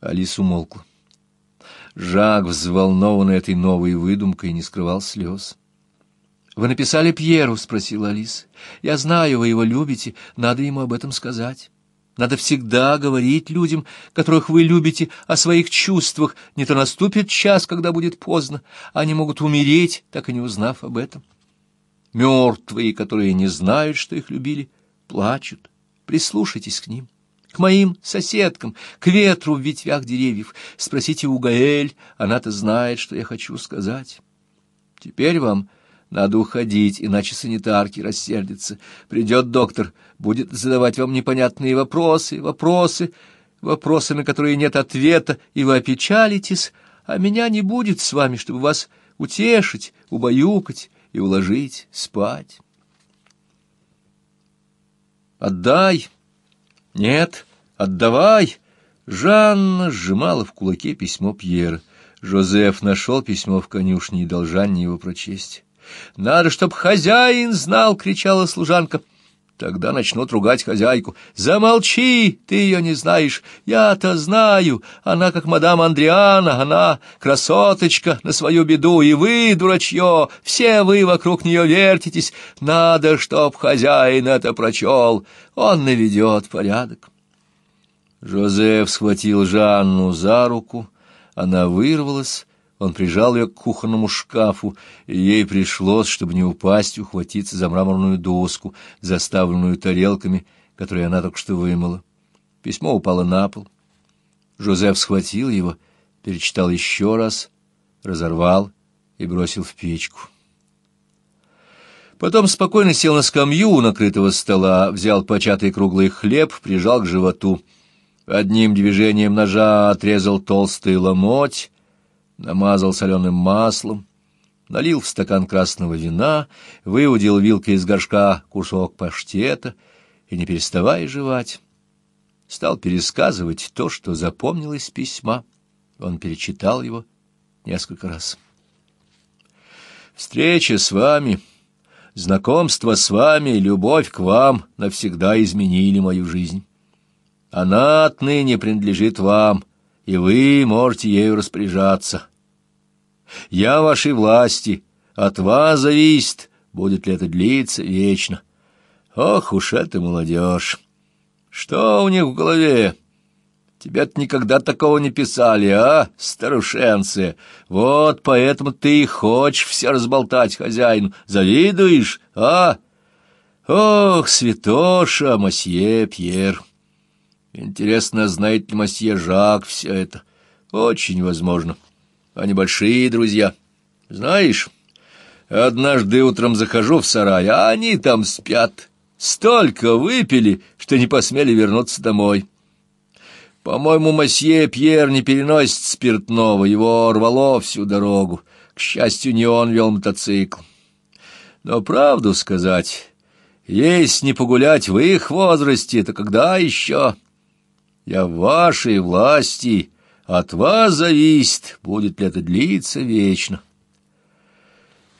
Алис умолкла. Жак, взволнованный этой новой выдумкой, не скрывал слез. «Вы написали Пьеру?» — спросила Алис. «Я знаю, вы его любите, надо ему об этом сказать». Надо всегда говорить людям, которых вы любите, о своих чувствах. Не то наступит час, когда будет поздно. Они могут умереть, так и не узнав об этом. Мертвые, которые не знают, что их любили, плачут. Прислушайтесь к ним, к моим соседкам, к ветру в ветвях деревьев. Спросите у Гаэль, она-то знает, что я хочу сказать. Теперь вам надо уходить, иначе санитарки рассердятся. Придет доктор, будет задавать вам непонятные вопросы, вопросы, вопросы, на которые нет ответа, и вы опечалитесь, а меня не будет с вами, чтобы вас утешить, убаюкать и уложить спать. Отдай. Нет, отдавай. Жанна сжимала в кулаке письмо Пьера. Жозеф нашел письмо в конюшне и дал Жанне его прочесть. «Надо, чтоб хозяин знал!» — кричала служанка. Тогда начнут ругать хозяйку. «Замолчи! Ты ее не знаешь! Я-то знаю! Она как мадам Андриана, она красоточка на свою беду, и вы, дурачье, все вы вокруг нее вертитесь. Надо, чтоб хозяин это прочел, он наведет порядок». Жозеф схватил Жанну за руку, она вырвалась, он прижал ее к кухонному шкафу, и ей пришлось, чтобы не упасть, ухватиться за мраморную доску, заставленную тарелками, которые она только что вымыла. Письмо упало на пол. Жозеф схватил его, перечитал еще раз, разорвал и бросил в печку. Потом спокойно сел на скамью у накрытого стола, взял початый круглый хлеб, прижал к животу. Одним движением ножа отрезал толстый ломоть, намазал соленым маслом, налил в стакан красного вина, выудил вилкой из горшка кусок паштета и, не переставая жевать, стал пересказывать то, что запомнил из письма. Он перечитал его несколько раз. «Встреча с вами, знакомство с вами, любовь к вам навсегда изменили мою жизнь. Она отныне принадлежит вам, и вы можете ею распоряжаться. Я вашей власти, от вас зависит, будет ли это длиться вечно. Ох уж это молодежь! Что у них в голове? Тебя-то никогда такого не писали, а, старушенцы? Вот поэтому ты и хочешь все разболтать хозяину. Завидуешь, а? Ох, святоша, мосье Пьер! Интересно, знает ли мосье Жак все это? Очень возможно. Они большие друзья. Знаешь, однажды утром захожу в сарай, а они там спят. Столько выпили, что не посмели вернуться домой. По-моему, мосье Пьер не переносит спиртного, его рвало всю дорогу. К счастью, не он вел мотоцикл. Но правду сказать, есть не погулять в их возрасте, то когда еще... Я в вашей власти, от вас зависит, будет ли это длиться вечно.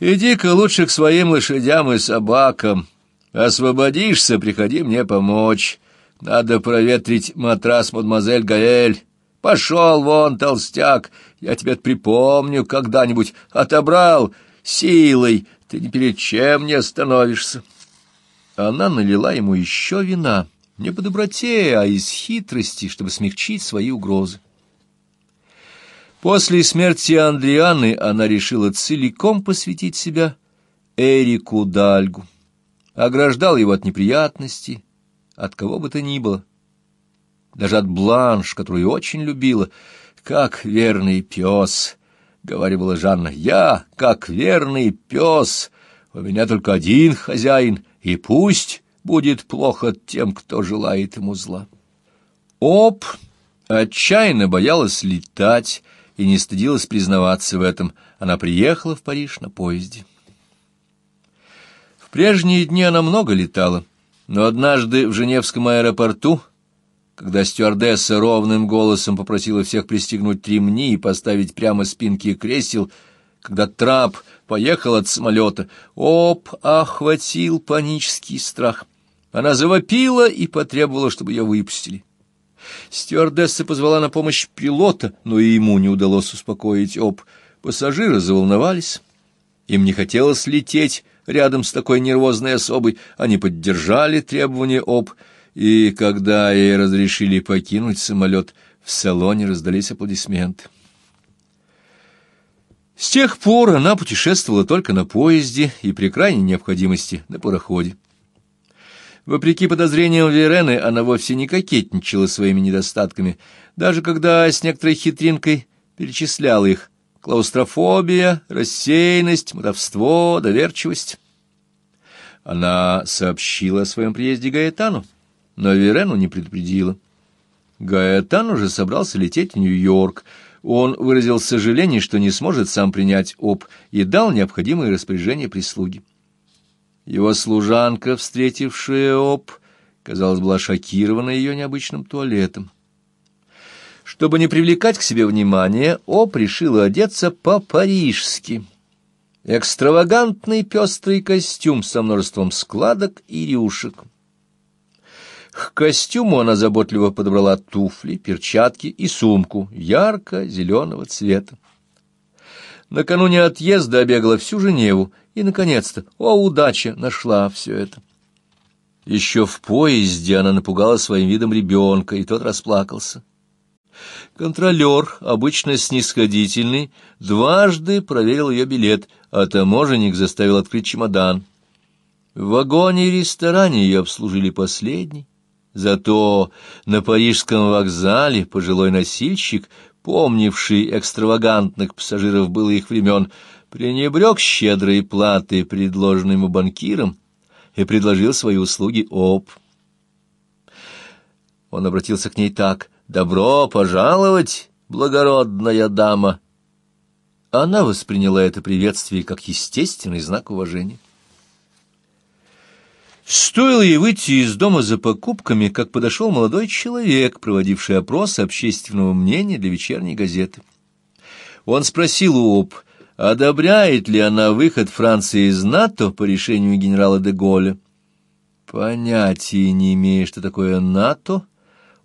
Иди-ка лучше к своим лошадям и собакам. Освободишься, приходи мне помочь. Надо проветрить матрас мадемуазель Гаэль. Пошел вон, толстяк, я тебе припомню когда-нибудь. Отобрал силой, ты ни перед чем не остановишься. Она налила ему еще вина не по доброте, а из хитрости, чтобы смягчить свои угрозы. После смерти Андрианы она решила целиком посвятить себя Эрику Дальгу, ограждал его от неприятностей, от кого бы то ни было, даже от Бланш, которую очень любила, как верный пес, — говорила Жанна, — я, как верный пес, у меня только один хозяин, и пусть будет плохо тем, кто желает ему зла. Оп отчаянно боялась летать и не стыдилась признаваться в этом. Она приехала в Париж на поезде. В прежние дни она много летала, но однажды в Женевском аэропорту, когда стюардесса ровным голосом попросила всех пристегнуть ремни и поставить прямо спинки кресел, когда трап поехал от самолета, оп, охватил панический страх — она завопила и потребовала, чтобы ее выпустили. Стюардесса позвала на помощь пилота, но и ему не удалось успокоить Об. Пассажиры заволновались. Им не хотелось лететь рядом с такой нервозной особой. Они поддержали требования Об, и когда ей разрешили покинуть самолет, в салоне раздались аплодисменты. С тех пор она путешествовала только на поезде и при крайней необходимости на пароходе. Вопреки подозрениям Верены, она вовсе не кокетничала своими недостатками, даже когда с некоторой хитринкой перечисляла их. Клаустрофобия, рассеянность, мотовство, доверчивость. Она сообщила о своем приезде Гаэтану, но Верену не предупредила. Гаэтан уже собрался лететь в Нью-Йорк. Он выразил сожаление, что не сможет сам принять ОП, и дал необходимые распоряжения прислуги. Его служанка, встретившая Оп, казалось, была шокирована ее необычным туалетом. Чтобы не привлекать к себе внимания, Оп решила одеться по-парижски. Экстравагантный пестрый костюм со множеством складок и рюшек. К костюму она заботливо подобрала туфли, перчатки и сумку ярко-зеленого цвета. Накануне отъезда обегала всю Женеву и, наконец-то, о, удача, нашла все это. Еще в поезде она напугала своим видом ребенка, и тот расплакался. Контролер, обычно снисходительный, дважды проверил ее билет, а таможенник заставил открыть чемодан. В вагоне и ресторане ее обслужили последний. Зато на парижском вокзале пожилой носильщик, помнивший экстравагантных пассажиров былых времен, пренебрег щедрой платы, предложенной ему банкиром, и предложил свои услуги об. Он обратился к ней так «Добро пожаловать, благородная дама!» Она восприняла это приветствие как естественный знак уважения. Стоило ей выйти из дома за покупками, как подошел молодой человек, проводивший опрос общественного мнения для вечерней газеты. Он спросил у Об, одобряет ли она выход Франции из НАТО по решению генерала де Голля. Понятия не имея, что такое НАТО,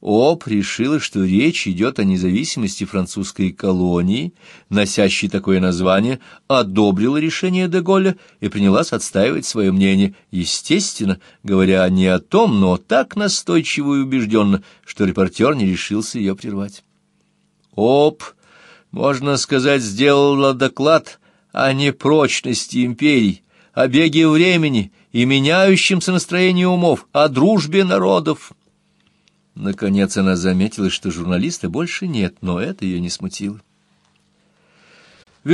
Об решила, что речь идет о независимости французской колонии, носящей такое название, одобрила решение де Голля и принялась отстаивать свое мнение, естественно, говоря не о том, но так настойчиво и убежденно, что репортер не решился ее прервать. Об можно сказать, сделала доклад о непрочности империй, о беге времени и меняющемся настроении умов, о дружбе народов. Наконец она заметила, что журналиста больше нет, но это ее не смутило.